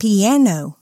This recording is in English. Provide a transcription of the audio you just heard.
piano.